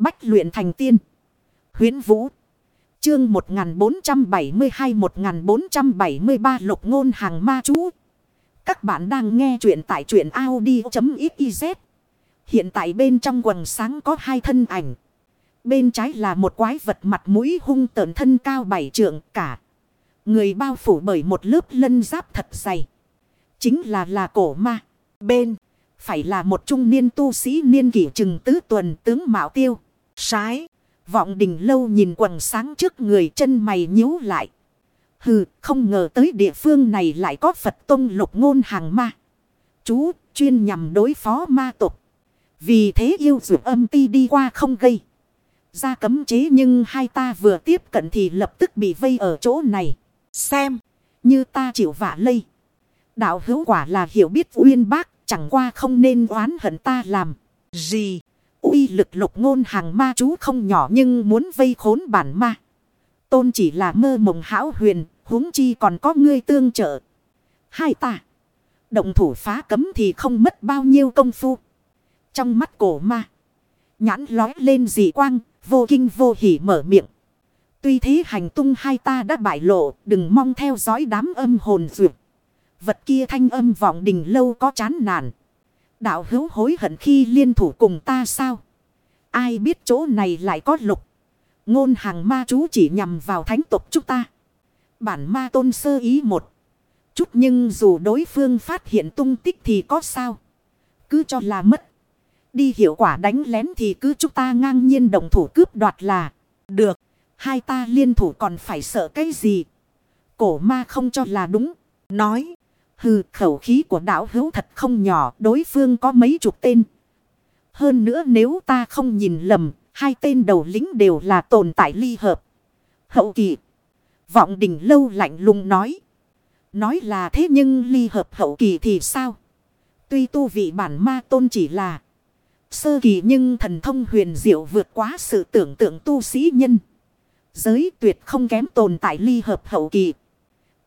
Bách luyện thành tiên. Huyến Vũ. Chương 1472-1473 lục ngôn hàng ma chú. Các bạn đang nghe truyện tại truyện Audi.xyz. Hiện tại bên trong quần sáng có hai thân ảnh. Bên trái là một quái vật mặt mũi hung tợn thân cao bảy trượng cả. Người bao phủ bởi một lớp lân giáp thật dày. Chính là là cổ ma. Bên phải là một trung niên tu sĩ niên kỷ chừng tứ tuần tướng Mạo Tiêu. Sái. Vọng đình lâu nhìn quần sáng trước người chân mày nhíu lại. Hừ, không ngờ tới địa phương này lại có Phật Tông lục ngôn hàng ma. Chú, chuyên nhằm đối phó ma tục. Vì thế yêu dụ âm ti đi qua không gây. Ra cấm chế nhưng hai ta vừa tiếp cận thì lập tức bị vây ở chỗ này. Xem, như ta chịu vả lây. Đạo hữu quả là hiểu biết uyên bác, chẳng qua không nên oán hận ta làm. Gì? Uy lực lục ngôn hàng ma chú không nhỏ nhưng muốn vây khốn bản ma. Tôn chỉ là mơ mộng hão huyền, huống chi còn có ngươi tương trợ. Hai ta. Động thủ phá cấm thì không mất bao nhiêu công phu. Trong mắt cổ ma. Nhãn lói lên dị quang, vô kinh vô hỉ mở miệng. Tuy thế hành tung hai ta đã bại lộ, đừng mong theo dõi đám âm hồn dược. Vật kia thanh âm vọng đình lâu có chán nản. Đạo hữu hối hận khi liên thủ cùng ta sao? Ai biết chỗ này lại có lục. Ngôn hàng ma chú chỉ nhằm vào thánh tục chúng ta. Bản ma tôn sơ ý một. Chút nhưng dù đối phương phát hiện tung tích thì có sao? Cứ cho là mất. Đi hiệu quả đánh lén thì cứ chúng ta ngang nhiên đồng thủ cướp đoạt là. Được. Hai ta liên thủ còn phải sợ cái gì? Cổ ma không cho là đúng. Nói. Hừ, khẩu khí của đảo hữu thật không nhỏ. Đối phương có mấy chục tên. Hơn nữa nếu ta không nhìn lầm. Hai tên đầu lính đều là tồn tại ly hợp. Hậu kỳ. Vọng đỉnh lâu lạnh lùng nói. Nói là thế nhưng ly hợp hậu kỳ thì sao? Tuy tu vị bản ma tôn chỉ là sơ kỳ nhưng thần thông huyền diệu vượt quá sự tưởng tượng tu sĩ nhân. Giới tuyệt không kém tồn tại ly hợp hậu kỳ.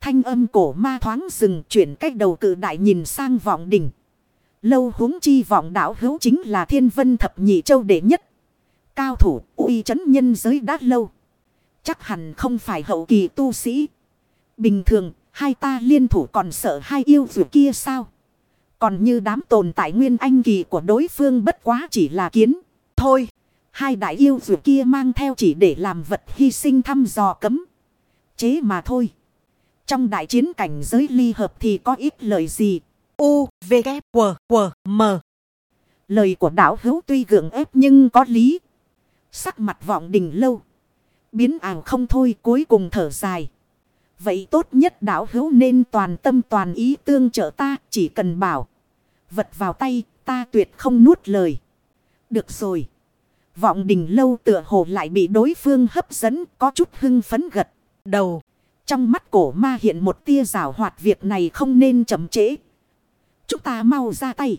Thanh âm cổ ma thoáng dừng chuyển cách đầu cự đại nhìn sang vọng đỉnh. Lâu huống chi vọng đảo hữu chính là thiên vân thập nhị châu đệ nhất. Cao thủ uy chấn nhân giới đã lâu. Chắc hẳn không phải hậu kỳ tu sĩ. Bình thường, hai ta liên thủ còn sợ hai yêu dù kia sao? Còn như đám tồn tại nguyên anh kỳ của đối phương bất quá chỉ là kiến. Thôi, hai đại yêu dù kia mang theo chỉ để làm vật hy sinh thăm dò cấm. Chế mà thôi. Trong đại chiến cảnh giới ly hợp thì có ít lời gì. U, V, K, W, W, M. Lời của đạo hữu tuy gượng ép nhưng có lý. Sắc mặt vọng đình lâu. Biến ảo không thôi cuối cùng thở dài. Vậy tốt nhất đạo hữu nên toàn tâm toàn ý tương trợ ta chỉ cần bảo. Vật vào tay ta tuyệt không nuốt lời. Được rồi. Vọng đình lâu tựa hồ lại bị đối phương hấp dẫn có chút hưng phấn gật. Đầu. Trong mắt cổ ma hiện một tia rào hoạt việc này không nên chậm trễ. Chúng ta mau ra tay.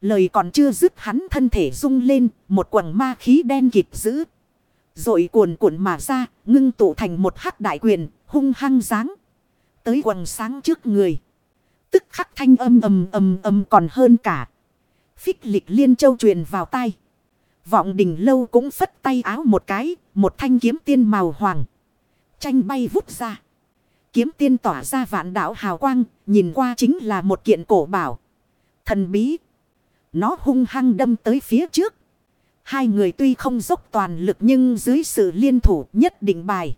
Lời còn chưa dứt hắn thân thể rung lên, một quầng ma khí đen kịp giữ. Rồi cuồn cuộn mà ra, ngưng tụ thành một hắc đại quyền, hung hăng dáng. Tới quầng sáng trước người. Tức khắc thanh âm ầm ầm ầm còn hơn cả. Phích lịch liên châu truyền vào tay. Vọng đình lâu cũng phất tay áo một cái, một thanh kiếm tiên màu hoàng. Tranh bay vút ra. Kiếm tiên tỏa ra vạn đảo hào quang, nhìn qua chính là một kiện cổ bảo. Thần bí. Nó hung hăng đâm tới phía trước. Hai người tuy không dốc toàn lực nhưng dưới sự liên thủ nhất định bài.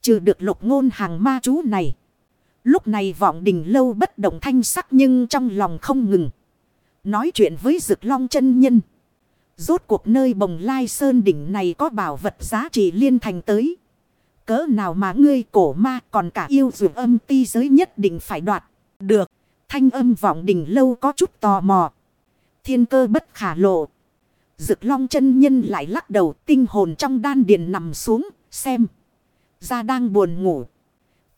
Trừ được lục ngôn hàng ma chú này. Lúc này vọng đình lâu bất động thanh sắc nhưng trong lòng không ngừng. Nói chuyện với rực long chân nhân. Rốt cuộc nơi bồng lai sơn đỉnh này có bảo vật giá trị liên thành tới. Cỡ nào mà ngươi cổ ma, còn cả yêu dù âm ti giới nhất định phải đoạt. Được. Thanh âm vọng đỉnh lâu có chút tò mò. Thiên cơ bất khả lộ. Dực long chân nhân lại lắc đầu, tinh hồn trong đan điền nằm xuống. Xem. Ra đang buồn ngủ.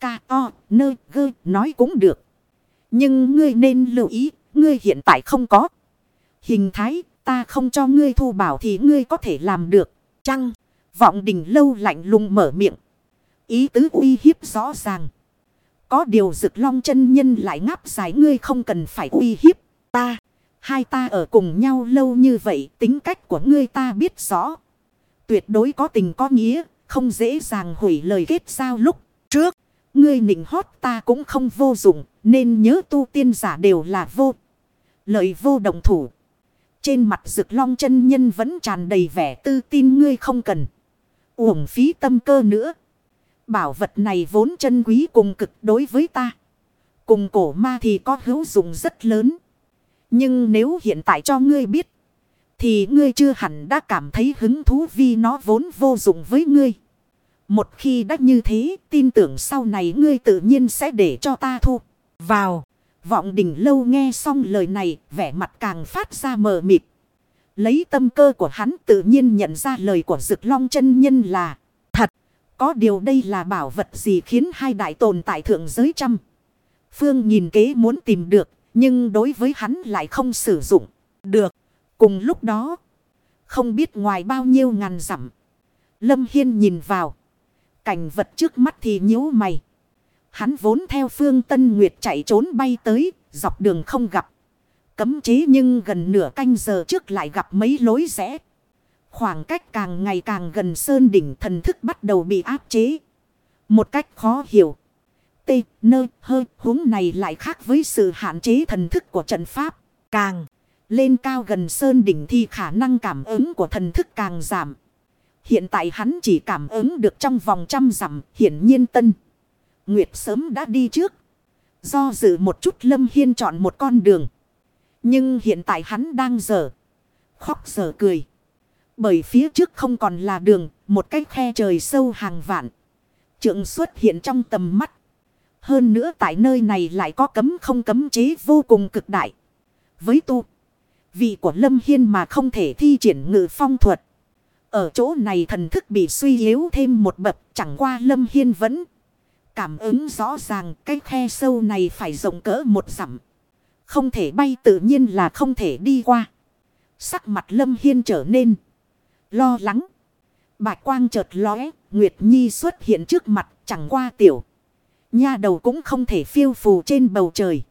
Ca, o, nơ, gơ, nói cũng được. Nhưng ngươi nên lưu ý. Ngươi hiện tại không có. Hình thái, ta không cho ngươi thu bảo thì ngươi có thể làm được. Chăng. Vọng đỉnh lâu lạnh lùng mở miệng. Ý tứ uy hiếp rõ ràng. Có điều rực long chân nhân lại ngáp giải ngươi không cần phải uy hiếp ta. Hai ta ở cùng nhau lâu như vậy tính cách của ngươi ta biết rõ. Tuyệt đối có tình có nghĩa, không dễ dàng hủy lời kết giao lúc trước. Ngươi nịnh hót ta cũng không vô dụng, nên nhớ tu tiên giả đều là vô. Lợi vô đồng thủ. Trên mặt rực long chân nhân vẫn tràn đầy vẻ tư tin ngươi không cần. Uổng phí tâm cơ nữa. Bảo vật này vốn chân quý cùng cực đối với ta. Cùng cổ ma thì có hữu dụng rất lớn. Nhưng nếu hiện tại cho ngươi biết. Thì ngươi chưa hẳn đã cảm thấy hứng thú vì nó vốn vô dụng với ngươi. Một khi đã như thế, tin tưởng sau này ngươi tự nhiên sẽ để cho ta thu vào. Vọng đỉnh lâu nghe xong lời này, vẻ mặt càng phát ra mờ mịt. Lấy tâm cơ của hắn tự nhiên nhận ra lời của rực Long chân nhân là. Có điều đây là bảo vật gì khiến hai đại tồn tại thượng giới trăm. Phương nhìn kế muốn tìm được, nhưng đối với hắn lại không sử dụng được. Cùng lúc đó, không biết ngoài bao nhiêu ngàn dặm Lâm Hiên nhìn vào. Cảnh vật trước mắt thì nhíu mày. Hắn vốn theo phương Tân Nguyệt chạy trốn bay tới, dọc đường không gặp. Cấm chế nhưng gần nửa canh giờ trước lại gặp mấy lối rẽ. Khoảng cách càng ngày càng gần sơn đỉnh thần thức bắt đầu bị áp chế. Một cách khó hiểu. T, nơ, hơi, huống này lại khác với sự hạn chế thần thức của trận pháp. Càng lên cao gần sơn đỉnh thì khả năng cảm ứng của thần thức càng giảm. Hiện tại hắn chỉ cảm ứng được trong vòng trăm dặm, hiển nhiên tân. Nguyệt sớm đã đi trước. Do dự một chút Lâm Hiên chọn một con đường. Nhưng hiện tại hắn đang dở. Khóc dở cười. Bởi phía trước không còn là đường, một cái khe trời sâu hàng vạn. Trượng xuất hiện trong tầm mắt. Hơn nữa tại nơi này lại có cấm không cấm chế vô cùng cực đại. Với tu, vị của Lâm Hiên mà không thể thi triển ngự phong thuật. Ở chỗ này thần thức bị suy yếu thêm một bậc chẳng qua Lâm Hiên vẫn cảm ứng rõ ràng cái khe sâu này phải rộng cỡ một dặm. Không thể bay tự nhiên là không thể đi qua. Sắc mặt Lâm Hiên trở nên lo lắng. Bạch quang chợt lóe, Nguyệt Nhi xuất hiện trước mặt chẳng qua tiểu. Nha đầu cũng không thể phiêu phù trên bầu trời.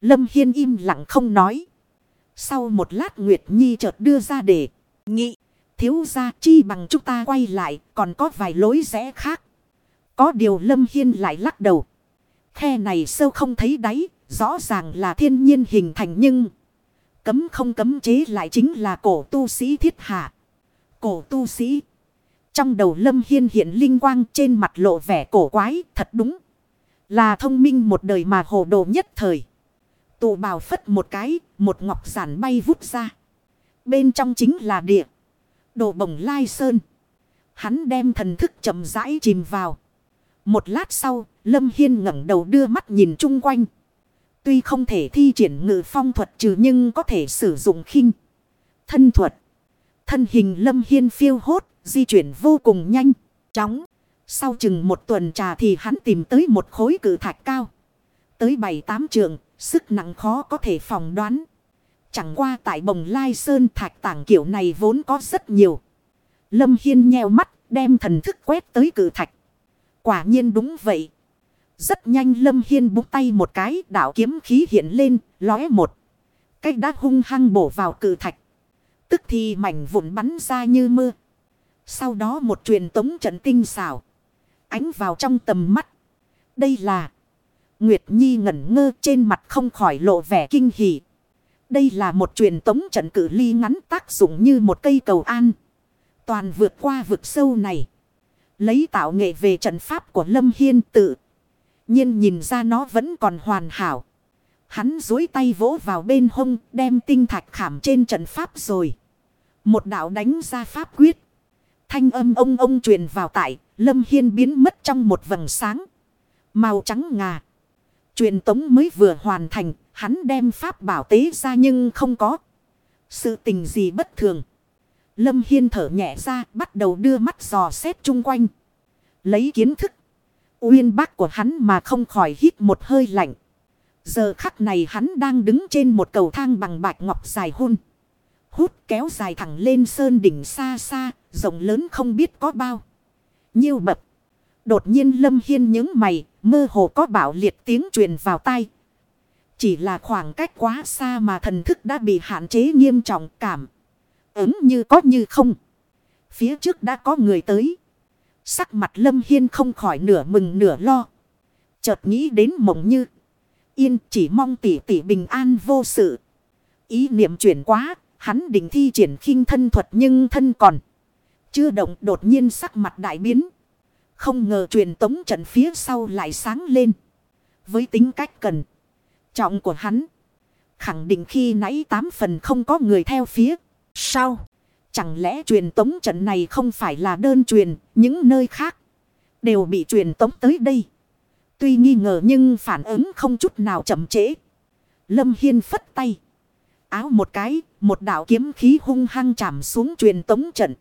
Lâm Hiên im lặng không nói. Sau một lát Nguyệt Nhi chợt đưa ra để nghị thiếu ra chi bằng chúng ta quay lại, còn có vài lối rẽ khác. Có điều Lâm Hiên lại lắc đầu. Khe này sâu không thấy đáy, rõ ràng là thiên nhiên hình thành nhưng... Cấm không cấm chế lại chính là cổ tu sĩ thiết hạ. Cổ tu sĩ. Trong đầu Lâm Hiên hiện linh quang trên mặt lộ vẻ cổ quái, thật đúng. Là thông minh một đời mà hồ đồ nhất thời. Tụ bào phất một cái, một ngọc giản bay vút ra. Bên trong chính là địa. Đồ bồng lai sơn. Hắn đem thần thức chậm rãi chìm vào. Một lát sau, Lâm Hiên ngẩng đầu đưa mắt nhìn chung quanh. Tuy không thể thi triển ngự phong thuật trừ nhưng có thể sử dụng khinh. Thân thuật. Thân hình Lâm Hiên phiêu hốt, di chuyển vô cùng nhanh, chóng. Sau chừng một tuần trà thì hắn tìm tới một khối cử thạch cao. Tới bảy tám trường, sức nặng khó có thể phòng đoán. Chẳng qua tại bồng lai sơn thạch tảng kiểu này vốn có rất nhiều. Lâm Hiên nheo mắt đem thần thức quét tới cử thạch. Quả nhiên đúng vậy. Rất nhanh Lâm Hiên búng tay một cái đảo kiếm khí hiện lên lóe một. Cách đã hung hăng bổ vào cử thạch. Tức thì mảnh vụn bắn ra như mưa. Sau đó một truyền tống trận tinh xảo. Ánh vào trong tầm mắt. Đây là. Nguyệt Nhi ngẩn ngơ trên mặt không khỏi lộ vẻ kinh hỉ. Đây là một truyền tống trận cử ly ngắn tác dụng như một cây cầu an. Toàn vượt qua vực sâu này. Lấy tạo nghệ về trận pháp của Lâm Hiên tự. nhiên nhìn ra nó vẫn còn hoàn hảo. Hắn dối tay vỗ vào bên hông, đem tinh thạch khảm trên trận pháp rồi. Một đạo đánh ra pháp quyết. Thanh âm ông ông truyền vào tại. Lâm Hiên biến mất trong một vầng sáng. Màu trắng ngà. Truyền tống mới vừa hoàn thành. Hắn đem pháp bảo tế ra nhưng không có. Sự tình gì bất thường. Lâm Hiên thở nhẹ ra, bắt đầu đưa mắt dò xét chung quanh. Lấy kiến thức. Uyên bác của hắn mà không khỏi hít một hơi lạnh. Giờ khắc này hắn đang đứng trên một cầu thang bằng bạch ngọc dài hun. Hút kéo dài thẳng lên sơn đỉnh xa xa, rộng lớn không biết có bao. Nhiêu bậc. Đột nhiên Lâm Hiên những mày, mơ hồ có bảo liệt tiếng truyền vào tai. Chỉ là khoảng cách quá xa mà thần thức đã bị hạn chế nghiêm trọng cảm. Ứng như có như không. Phía trước đã có người tới. Sắc mặt Lâm Hiên không khỏi nửa mừng nửa lo. Chợt nghĩ đến mộng như. Yên chỉ mong tỷ tỷ bình an vô sự. Ý niệm chuyển quá. Hắn định thi triển khinh thân thuật nhưng thân còn. Chưa động đột nhiên sắc mặt đại biến. Không ngờ truyền tống trận phía sau lại sáng lên. Với tính cách cần. Trọng của hắn. Khẳng định khi nãy tám phần không có người theo phía. Sau. Chẳng lẽ truyền tống trận này không phải là đơn truyền. Những nơi khác. Đều bị truyền tống tới đây. Tuy nghi ngờ nhưng phản ứng không chút nào chậm trễ. Lâm Hiên phất tay. Áo một cái. Một đạo kiếm khí hung hăng chạm xuống truyền tống trận.